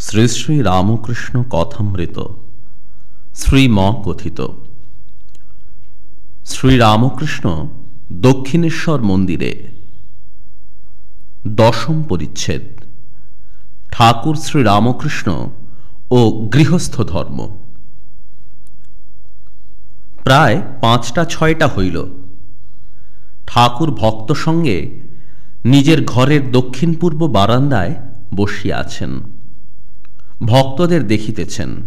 শ্রী শ্রী রামকৃষ্ণ কথামৃত শ্রীম কথিত। শ্রীরামকৃষ্ণ দক্ষিণেশ্বর মন্দিরে দশম পরিচ্ছেদ, ঠাকুর শ্রীরামকৃষ্ণ ও গৃহস্থ ধর্ম। প্রায় পাঁচটা ছয়টা হইল। ঠাকুর ভক্ত সঙ্গে নিজের ঘরের দক্ষিণ পূর্ব বারান্দায় বসিয়া আছেন। ভক্তদের দেখিতেছেন।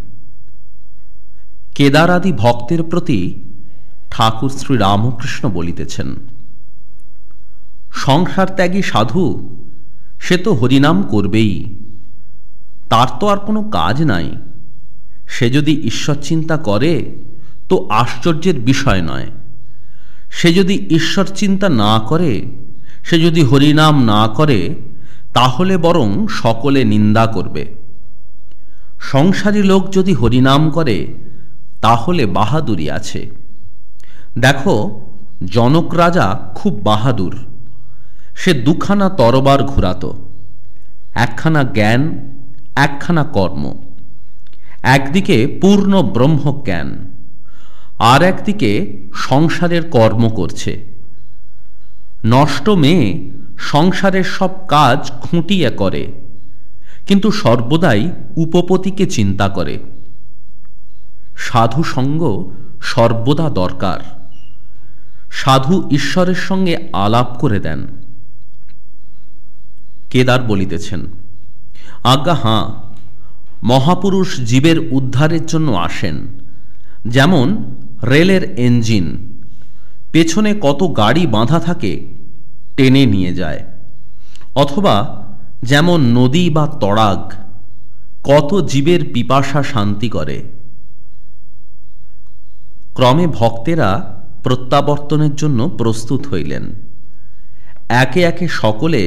কেদারাদি ভক্তের প্রতি ঠাকুর শ্রী রামকৃষ্ণ বলিতেছেন, সংসার ত্যাগী সাধু, সে তো হরিনাম করবেই। তার তো আর কোনো কাজ নাই। সে যদি ঈশ্বর চিন্তা করে, তো আশ্চর্যের বিষয় নয়। সে যদি ঈশ্বর চিন্তা না করে, সে যদি হরিনাম না করে, তাহলে বরং সকলে নিন্দা করবে। সংসারী লোক যদি হরিনাম করে, তাহলে বাহাদুরি আছে। দেখো, জনক রাজা খুব বাহাদুর। সে দুখানা তরবার ঘুরাত। একখানা জ্ঞান, একখানা কর্ম। একদিকে পূর্ণ ব্রহ্মজ্ঞান আর একদিকে সংসারের কর্ম করছে। নষ্ট মেয়ে সংসারের সব কাজ খুঁটিয়ে করে। কিন্তু সর্বদাই উপপতিকে চিন্তা করে। সাধু সঙ্গ সর্বদা দরকার। সাধু ঈশ্বরের সঙ্গে আলাপ করে দেন। কেদার বলিতেছেন, আজ্ঞা, হাঁ, মহাপুরুষ জীবের উদ্ধারের জন্য আসেন। যেমন রেলের ইঞ্জিন পেছনে কত গাড়ি বাঁধা থাকে, টেনে নিয়ে যায়। অথবা যেমন নদী বা তড়াগ কত জীবের পিপাসা শান্তি করে। ক্রমে ভক্তেরা প্রত্যাবর্তনের জন্য প্রস্তুত হইলেন। একে একে সকলে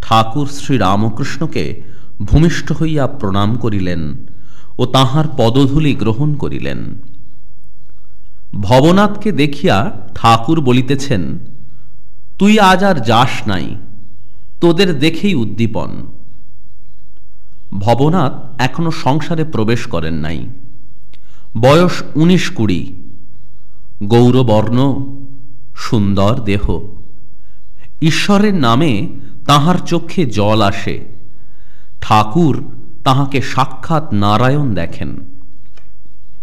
ঠাকুর শ্রী রামকৃষ্ণকে ভূমিষ্ঠ হইয়া প্রণাম করিলেন ও তাহার পদধূলি গ্রহণ করিলেন। ভবনাথকে দেখিয়া ঠাকুর বলিতেছেন, তুই আজ আর যাস নাই তোদের দেখেই উদ্দীপন। ভবনাথ এখনও সংসারে প্রবেশ করেন নাই। বয়স উনিশ কুড়ি। গৌরবর্ণ, সুন্দর দেহ। ঈশ্বরের নামে তাহার চক্ষে জল আসে। ঠাকুর তাহাকে সাক্ষাৎ নারায়ণ দেখেন।